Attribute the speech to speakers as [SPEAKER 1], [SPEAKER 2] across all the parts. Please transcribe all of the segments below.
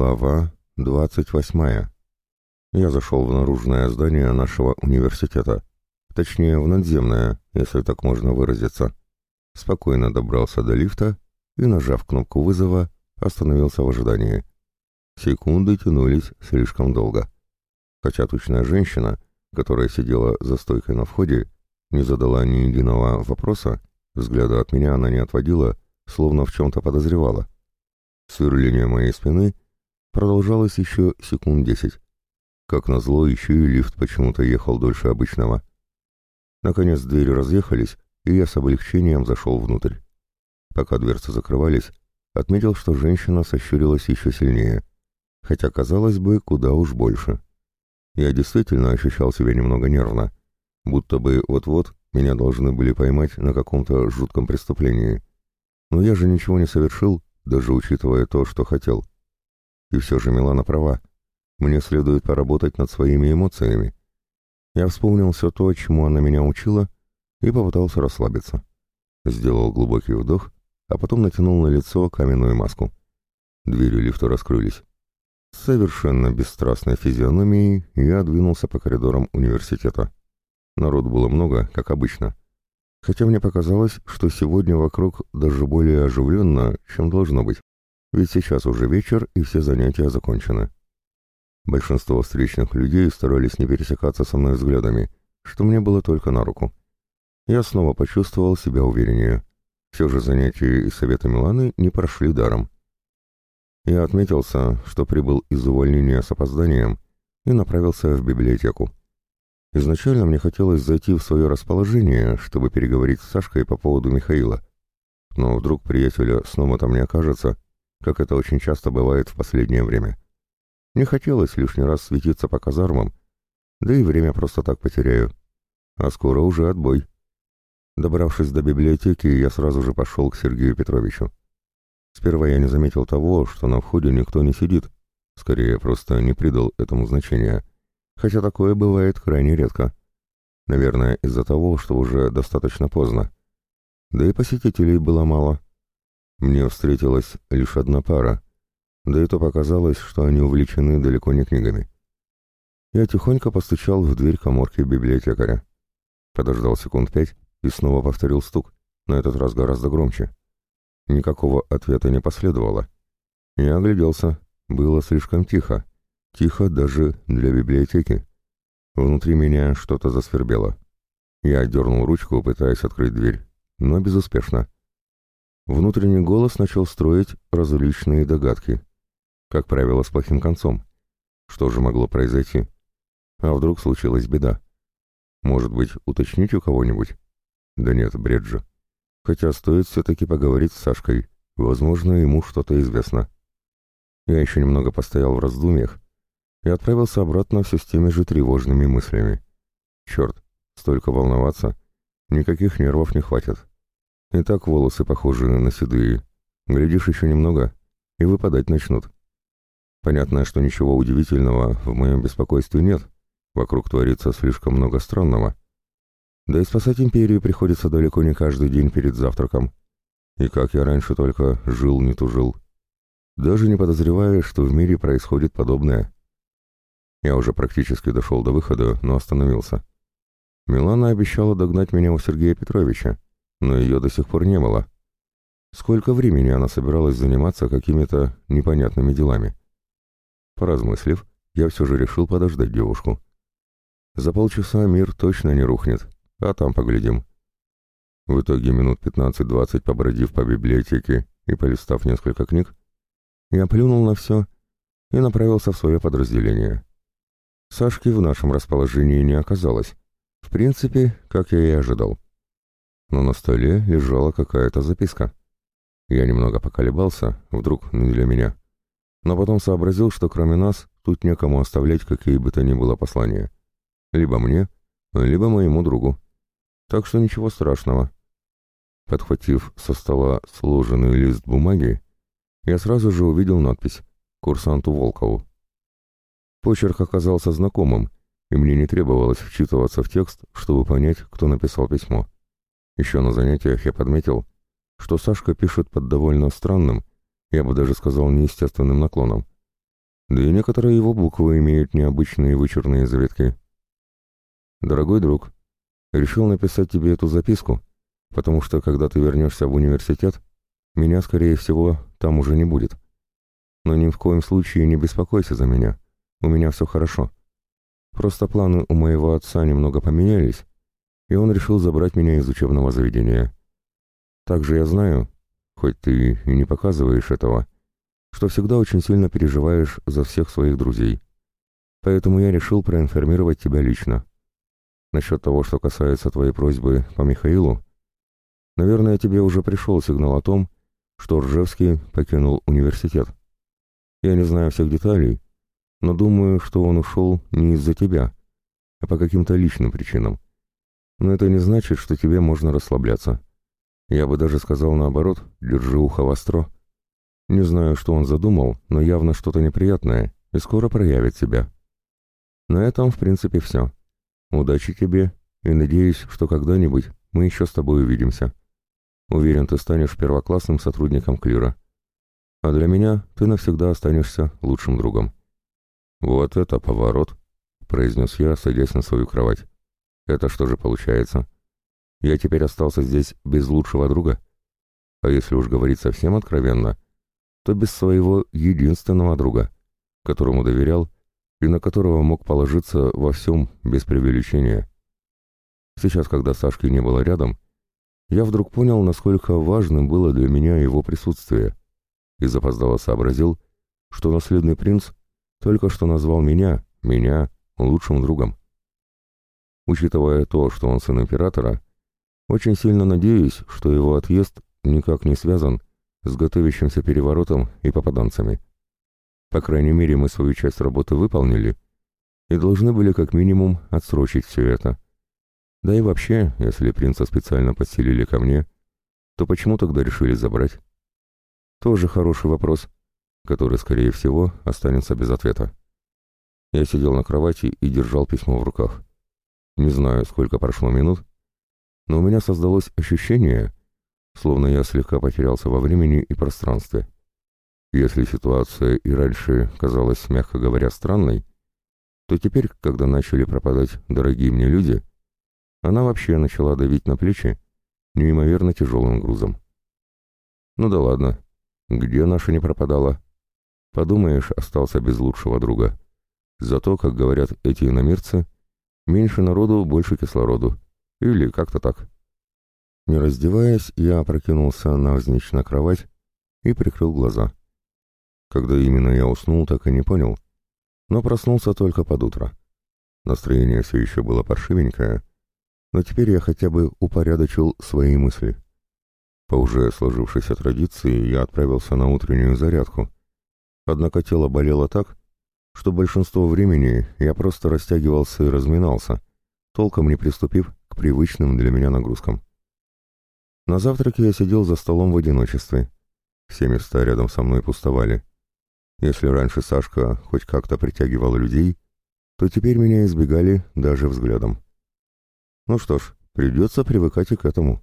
[SPEAKER 1] Глава 28. Я зашел в наружное здание нашего университета. Точнее, в надземное, если так можно выразиться. Спокойно добрался до лифта и, нажав кнопку вызова, остановился в ожидании. Секунды тянулись слишком долго. Хотя тучная женщина, которая сидела за стойкой на входе, не задала ни единого вопроса, взгляда от меня она не отводила, словно в чем-то подозревала. Сверление моей спины продолжалось еще секунд десять. Как назло, еще и лифт почему-то ехал дольше обычного. Наконец двери разъехались, и я с облегчением зашел внутрь. Пока дверцы закрывались, отметил, что женщина сощурилась еще сильнее, хотя, казалось бы, куда уж больше. Я действительно ощущал себя немного нервно, будто бы вот-вот меня должны были поймать на каком-то жутком преступлении. Но я же ничего не совершил, даже учитывая то, что хотел. И все же Милана права. Мне следует поработать над своими эмоциями. Я вспомнил все то, чему она меня учила, и попытался расслабиться. Сделал глубокий вдох, а потом натянул на лицо каменную маску. Двери лифта раскрылись. С совершенно бесстрастной физиономией я двинулся по коридорам университета. Народ было много, как обычно. Хотя мне показалось, что сегодня вокруг даже более оживленно, чем должно быть ведь сейчас уже вечер и все занятия закончены. Большинство встречных людей старались не пересекаться со мной взглядами, что мне было только на руку. Я снова почувствовал себя увереннее. Все же занятия и советы Миланы не прошли даром. Я отметился, что прибыл из увольнения с опозданием и направился в библиотеку. Изначально мне хотелось зайти в свое расположение, чтобы переговорить с Сашкой по поводу Михаила. Но вдруг приятеля снова там не окажется, как это очень часто бывает в последнее время. Не хотелось лишний раз светиться по казармам, да и время просто так потеряю. А скоро уже отбой. Добравшись до библиотеки, я сразу же пошел к Сергею Петровичу. Сперва я не заметил того, что на входе никто не сидит. Скорее, просто не придал этому значения. Хотя такое бывает крайне редко. Наверное, из-за того, что уже достаточно поздно. Да и посетителей было мало. Мне встретилась лишь одна пара, да и то показалось, что они увлечены далеко не книгами. Я тихонько постучал в дверь коморки библиотекаря. Подождал секунд пять и снова повторил стук, на этот раз гораздо громче. Никакого ответа не последовало. Я огляделся, было слишком тихо. Тихо даже для библиотеки. Внутри меня что-то засвербело. Я дернул ручку, пытаясь открыть дверь, но безуспешно. Внутренний голос начал строить различные догадки. Как правило, с плохим концом. Что же могло произойти? А вдруг случилась беда? Может быть, уточнить у кого-нибудь? Да нет, бред же. Хотя стоит все-таки поговорить с Сашкой. Возможно, ему что-то известно. Я еще немного постоял в раздумьях и отправился обратно все с теми же тревожными мыслями. Черт, столько волноваться, никаких нервов не хватит. И так волосы похожи на седые. Глядишь еще немного, и выпадать начнут. Понятно, что ничего удивительного в моем беспокойстве нет. Вокруг творится слишком много странного. Да и спасать империю приходится далеко не каждый день перед завтраком. И как я раньше только жил, не тужил. Даже не подозревая, что в мире происходит подобное. Я уже практически дошел до выхода, но остановился. Милана обещала догнать меня у Сергея Петровича но ее до сих пор не было. Сколько времени она собиралась заниматься какими-то непонятными делами? Поразмыслив, я все же решил подождать девушку. За полчаса мир точно не рухнет, а там поглядим. В итоге минут 15-20 побродив по библиотеке и полистав несколько книг, я плюнул на все и направился в свое подразделение. Сашки в нашем расположении не оказалось. В принципе, как я и ожидал но на столе лежала какая-то записка. Я немного поколебался, вдруг не для меня. Но потом сообразил, что кроме нас тут некому оставлять какие бы то ни было послания. Либо мне, либо моему другу. Так что ничего страшного. Подхватив со стола сложенный лист бумаги, я сразу же увидел надпись «Курсанту Волкову». Почерк оказался знакомым, и мне не требовалось вчитываться в текст, чтобы понять, кто написал письмо. Еще на занятиях я подметил, что Сашка пишет под довольно странным, я бы даже сказал, неестественным наклоном. Да и некоторые его буквы имеют необычные вычурные заветки. «Дорогой друг, решил написать тебе эту записку, потому что, когда ты вернешься в университет, меня, скорее всего, там уже не будет. Но ни в коем случае не беспокойся за меня, у меня все хорошо. Просто планы у моего отца немного поменялись, и он решил забрать меня из учебного заведения. Также я знаю, хоть ты и не показываешь этого, что всегда очень сильно переживаешь за всех своих друзей. Поэтому я решил проинформировать тебя лично. Насчет того, что касается твоей просьбы по Михаилу, наверное, тебе уже пришел сигнал о том, что Ржевский покинул университет. Я не знаю всех деталей, но думаю, что он ушел не из-за тебя, а по каким-то личным причинам. Но это не значит, что тебе можно расслабляться. Я бы даже сказал наоборот, держи ухо востро. Не знаю, что он задумал, но явно что-то неприятное, и скоро проявит себя. На этом, в принципе, все. Удачи тебе, и надеюсь, что когда-нибудь мы еще с тобой увидимся. Уверен, ты станешь первоклассным сотрудником Клира. А для меня ты навсегда останешься лучшим другом. Вот это поворот, произнес я, садясь на свою кровать. Это что же получается? Я теперь остался здесь без лучшего друга? А если уж говорить совсем откровенно, то без своего единственного друга, которому доверял и на которого мог положиться во всем без преувеличения. Сейчас, когда Сашки не было рядом, я вдруг понял, насколько важным было для меня его присутствие, и запоздало сообразил, что наследный принц только что назвал меня, меня, лучшим другом. Учитывая то, что он сын императора, очень сильно надеюсь, что его отъезд никак не связан с готовящимся переворотом и попаданцами. По крайней мере, мы свою часть работы выполнили и должны были как минимум отсрочить все это. Да и вообще, если принца специально подселили ко мне, то почему тогда решили забрать? Тоже хороший вопрос, который, скорее всего, останется без ответа. Я сидел на кровати и держал письмо в руках. Не знаю, сколько прошло минут, но у меня создалось ощущение, словно я слегка потерялся во времени и пространстве. Если ситуация и раньше казалась, мягко говоря, странной, то теперь, когда начали пропадать дорогие мне люди, она вообще начала давить на плечи неимоверно тяжелым грузом. Ну да ладно, где наша не пропадала? Подумаешь, остался без лучшего друга. Зато, как говорят эти иномирцы, Меньше народу, больше кислороду. Или как-то так. Не раздеваясь, я опрокинулся навзничь на кровать и прикрыл глаза. Когда именно я уснул, так и не понял, но проснулся только под утро. Настроение все еще было паршивенькое, но теперь я хотя бы упорядочил свои мысли. По уже сложившейся традиции я отправился на утреннюю зарядку, однако тело болело так, что большинство времени я просто растягивался и разминался, толком не приступив к привычным для меня нагрузкам. На завтраке я сидел за столом в одиночестве. Все места рядом со мной пустовали. Если раньше Сашка хоть как-то притягивал людей, то теперь меня избегали даже взглядом. Ну что ж, придется привыкать и к этому.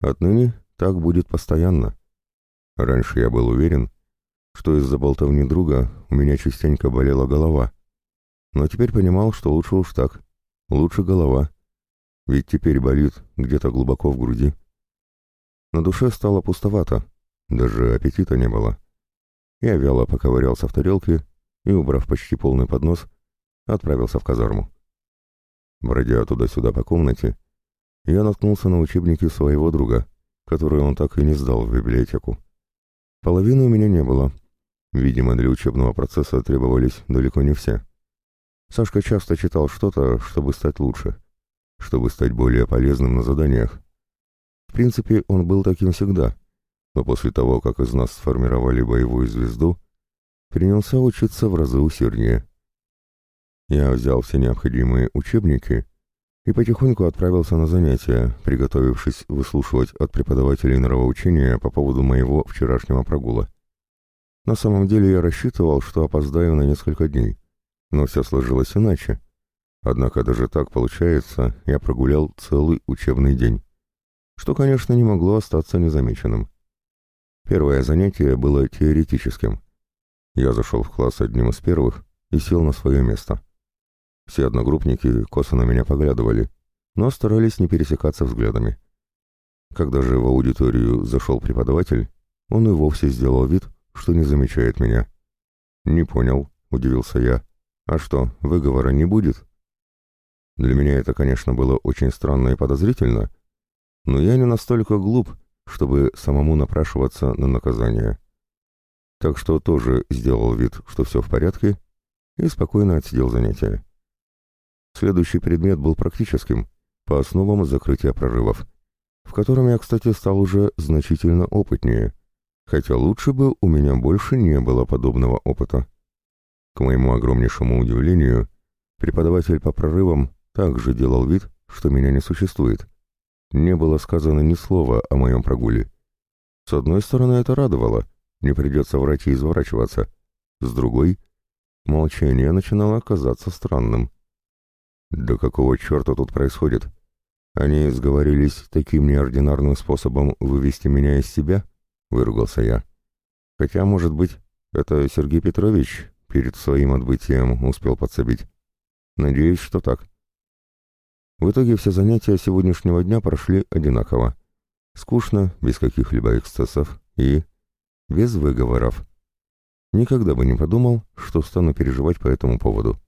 [SPEAKER 1] Отныне так будет постоянно. Раньше я был уверен, что из-за болтовни друга у меня частенько болела голова. Но теперь понимал, что лучше уж так. Лучше голова. Ведь теперь болит где-то глубоко в груди. На душе стало пустовато, даже аппетита не было. Я вяло поковырялся в тарелке и, убрав почти полный поднос, отправился в казарму. Бродя туда-сюда по комнате, я наткнулся на учебники своего друга, которые он так и не сдал в библиотеку. Половины у меня не было, Видимо, для учебного процесса требовались далеко не все. Сашка часто читал что-то, чтобы стать лучше, чтобы стать более полезным на заданиях. В принципе, он был таким всегда, но после того, как из нас сформировали боевую звезду, принялся учиться в разы усерднее. Я взял все необходимые учебники и потихоньку отправился на занятия, приготовившись выслушивать от преподавателей нравоучения по поводу моего вчерашнего прогула. На самом деле я рассчитывал, что опоздаю на несколько дней, но все сложилось иначе. Однако даже так получается, я прогулял целый учебный день, что, конечно, не могло остаться незамеченным. Первое занятие было теоретическим. Я зашел в класс одним из первых и сел на свое место. Все одногруппники косо на меня поглядывали, но старались не пересекаться взглядами. Когда же в аудиторию зашел преподаватель, он и вовсе сделал вид, что не замечает меня. «Не понял», — удивился я. «А что, выговора не будет?» Для меня это, конечно, было очень странно и подозрительно, но я не настолько глуп, чтобы самому напрашиваться на наказание. Так что тоже сделал вид, что все в порядке, и спокойно отсидел занятия. Следующий предмет был практическим, по основам закрытия прорывов, в котором я, кстати, стал уже значительно опытнее — хотя лучше бы у меня больше не было подобного опыта. К моему огромнейшему удивлению, преподаватель по прорывам также делал вид, что меня не существует. Не было сказано ни слова о моем прогуле. С одной стороны, это радовало, не придется врать и изворачиваться. С другой, молчание начинало казаться странным. Да какого черта тут происходит? Они сговорились таким неординарным способом вывести меня из себя — выругался я. Хотя, может быть, это Сергей Петрович перед своим отбытием успел подсобить. Надеюсь, что так. В итоге все занятия сегодняшнего дня прошли одинаково. Скучно, без каких-либо эксцессов и... без выговоров. Никогда бы не подумал, что стану переживать по этому поводу.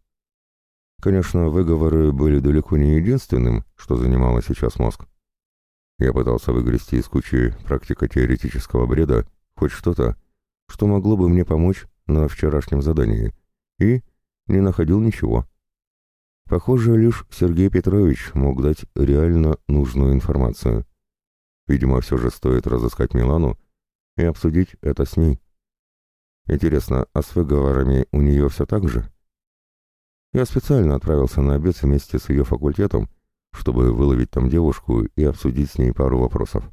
[SPEAKER 1] Конечно, выговоры были далеко не единственным, что занимало сейчас мозг. Я пытался выгрести из кучи практико-теоретического бреда хоть что-то, что могло бы мне помочь на вчерашнем задании, и не находил ничего. Похоже, лишь Сергей Петрович мог дать реально нужную информацию. Видимо, все же стоит разыскать Милану и обсудить это с ней. Интересно, а с выговорами у нее все так же? Я специально отправился на обед вместе с ее факультетом, чтобы выловить там девушку и обсудить с ней пару вопросов.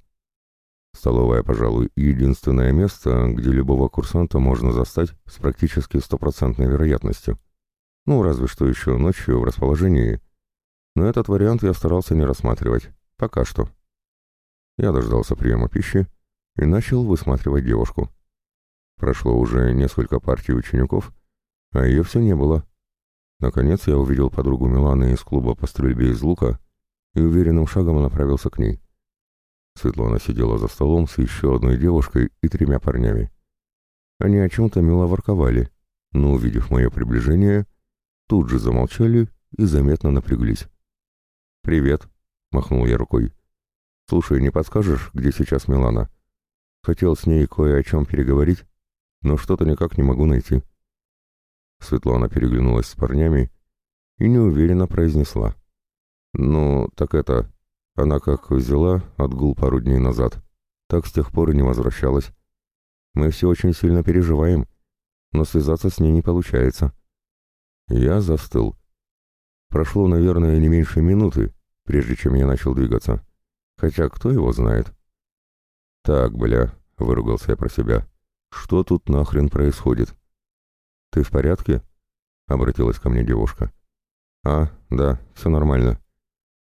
[SPEAKER 1] Столовая, пожалуй, единственное место, где любого курсанта можно застать с практически стопроцентной вероятностью. Ну, разве что еще ночью в расположении. Но этот вариант я старался не рассматривать. Пока что. Я дождался приема пищи и начал высматривать девушку. Прошло уже несколько партий учеников, а ее все не было. Наконец я увидел подругу Миланы из клуба по стрельбе из лука — и уверенным шагом она направился к ней. Светлана сидела за столом с еще одной девушкой и тремя парнями. Они о чем-то мило ворковали, но, увидев мое приближение, тут же замолчали и заметно напряглись. «Привет», — махнул я рукой. «Слушай, не подскажешь, где сейчас Милана? Хотел с ней кое о чем переговорить, но что-то никак не могу найти». Светлана переглянулась с парнями и неуверенно произнесла. Ну, так это... Она как взяла отгул пару дней назад, так с тех пор и не возвращалась. Мы все очень сильно переживаем, но связаться с ней не получается. Я застыл. Прошло, наверное, не меньше минуты, прежде чем я начал двигаться. Хотя кто его знает? «Так, бля», — выругался я про себя. «Что тут нахрен происходит?» «Ты в порядке?» — обратилась ко мне девушка. «А, да, все нормально»,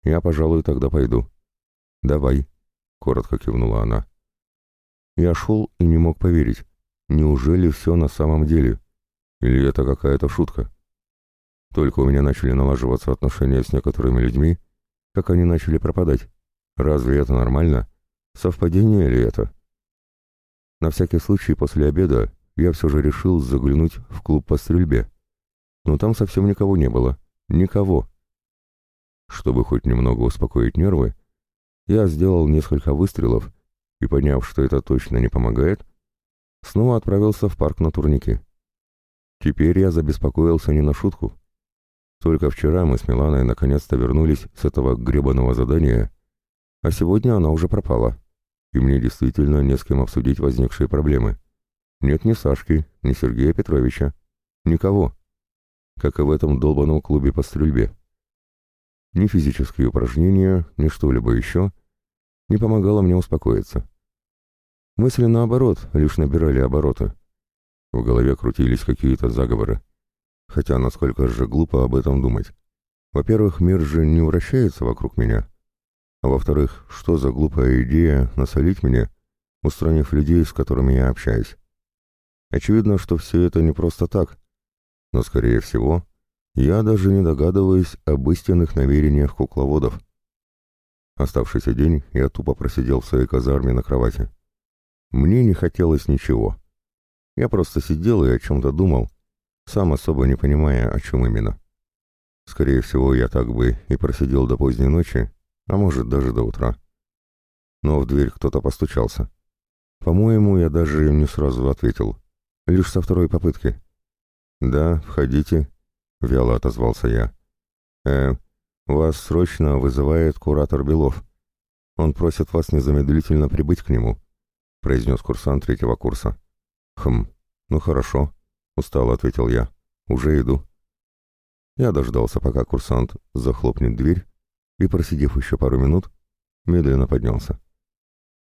[SPEAKER 1] «Я, пожалуй, тогда пойду». «Давай», — коротко кивнула она. Я шел и не мог поверить. Неужели все на самом деле? Или это какая-то шутка? Только у меня начали налаживаться отношения с некоторыми людьми, как они начали пропадать. Разве это нормально? Совпадение ли это? На всякий случай после обеда я все же решил заглянуть в клуб по стрельбе. Но там совсем никого не было. Никого. Чтобы хоть немного успокоить нервы, я сделал несколько выстрелов и, поняв, что это точно не помогает, снова отправился в парк на турнике. Теперь я забеспокоился не на шутку. Только вчера мы с Миланой наконец-то вернулись с этого гребаного задания, а сегодня она уже пропала, и мне действительно не с кем обсудить возникшие проблемы. Нет ни Сашки, ни Сергея Петровича, никого, как и в этом долбаном клубе по стрельбе. Ни физические упражнения, ни что-либо еще не помогало мне успокоиться. Мысли, наоборот, лишь набирали обороты. В голове крутились какие-то заговоры. Хотя насколько же глупо об этом думать. Во-первых, мир же не вращается вокруг меня. А во-вторых, что за глупая идея насолить меня, устранив людей, с которыми я общаюсь? Очевидно, что все это не просто так, но, скорее всего, я даже не догадываюсь об истинных намерениях кукловодов. Оставшийся день я тупо просидел в своей казарме на кровати. Мне не хотелось ничего. Я просто сидел и о чем-то думал, сам особо не понимая, о чем именно. Скорее всего, я так бы и просидел до поздней ночи, а может, даже до утра. Но в дверь кто-то постучался. По-моему, я даже им не сразу ответил. Лишь со второй попытки. «Да, входите», — вяло отозвался я. «Э, вас срочно вызывает куратор Белов. Он просит вас незамедлительно прибыть к нему», — произнес курсант третьего курса. «Хм, ну хорошо», — устало ответил я. «Уже иду». Я дождался, пока курсант захлопнет дверь, и, просидев еще пару минут, медленно поднялся.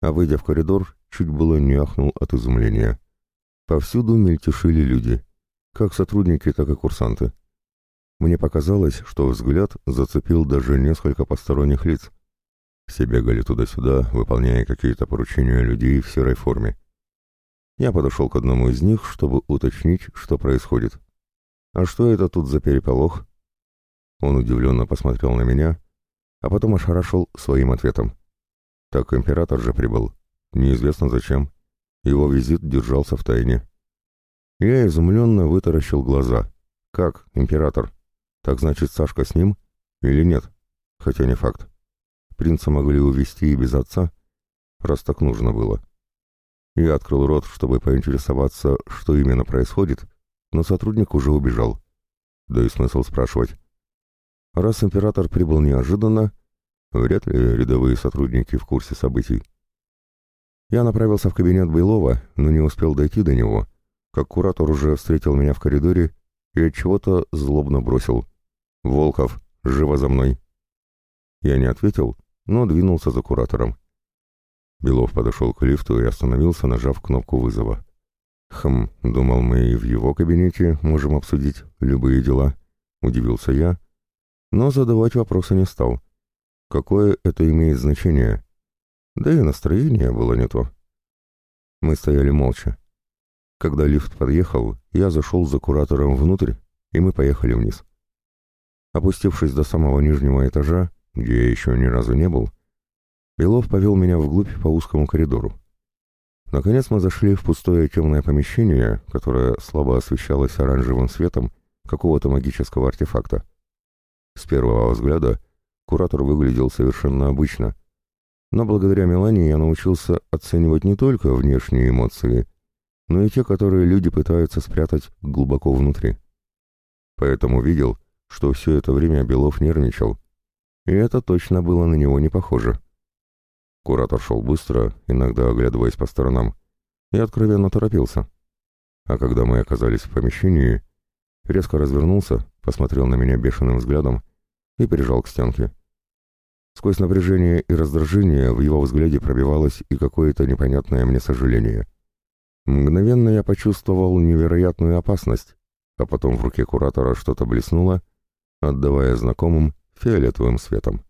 [SPEAKER 1] А выйдя в коридор, чуть было не ахнул от изумления. Повсюду мельтешили люди, как сотрудники, так и курсанты. Мне показалось, что взгляд зацепил даже несколько посторонних лиц. Все бегали туда-сюда, выполняя какие-то поручения людей в серой форме. Я подошел к одному из них, чтобы уточнить, что происходит. «А что это тут за переполох?» Он удивленно посмотрел на меня, а потом ошарашил своим ответом. «Так император же прибыл. Неизвестно зачем. Его визит держался в тайне». Я изумленно вытаращил глаза. «Как, император?» Так значит, Сашка с ним? Или нет? Хотя не факт. Принца могли увезти и без отца, раз так нужно было. Я открыл рот, чтобы поинтересоваться, что именно происходит, но сотрудник уже убежал. Да и смысл спрашивать. Раз император прибыл неожиданно, вряд ли рядовые сотрудники в курсе событий. Я направился в кабинет Белова, но не успел дойти до него, как куратор уже встретил меня в коридоре и от чего-то злобно бросил. «Волков, живо за мной!» Я не ответил, но двинулся за куратором. Белов подошел к лифту и остановился, нажав кнопку вызова. «Хм, думал, мы и в его кабинете можем обсудить любые дела», — удивился я, но задавать вопросы не стал. Какое это имеет значение? Да и настроение было не то. Мы стояли молча. Когда лифт подъехал, я зашел за куратором внутрь, и мы поехали вниз. Опустившись до самого нижнего этажа, где я еще ни разу не был, Белов повел меня вглубь по узкому коридору. Наконец мы зашли в пустое темное помещение, которое слабо освещалось оранжевым светом какого-то магического артефакта. С первого взгляда куратор выглядел совершенно обычно, но благодаря Мелане я научился оценивать не только внешние эмоции, но и те, которые люди пытаются спрятать глубоко внутри. Поэтому видел, что все это время Белов нервничал, и это точно было на него не похоже. Куратор шел быстро, иногда оглядываясь по сторонам, и откровенно торопился. А когда мы оказались в помещении, резко развернулся, посмотрел на меня бешеным взглядом и прижал к стенке. Сквозь напряжение и раздражение в его взгляде пробивалось и какое-то непонятное мне сожаление — Мгновенно я почувствовал невероятную опасность, а потом в руке куратора что-то блеснуло, отдавая знакомым фиолетовым светом.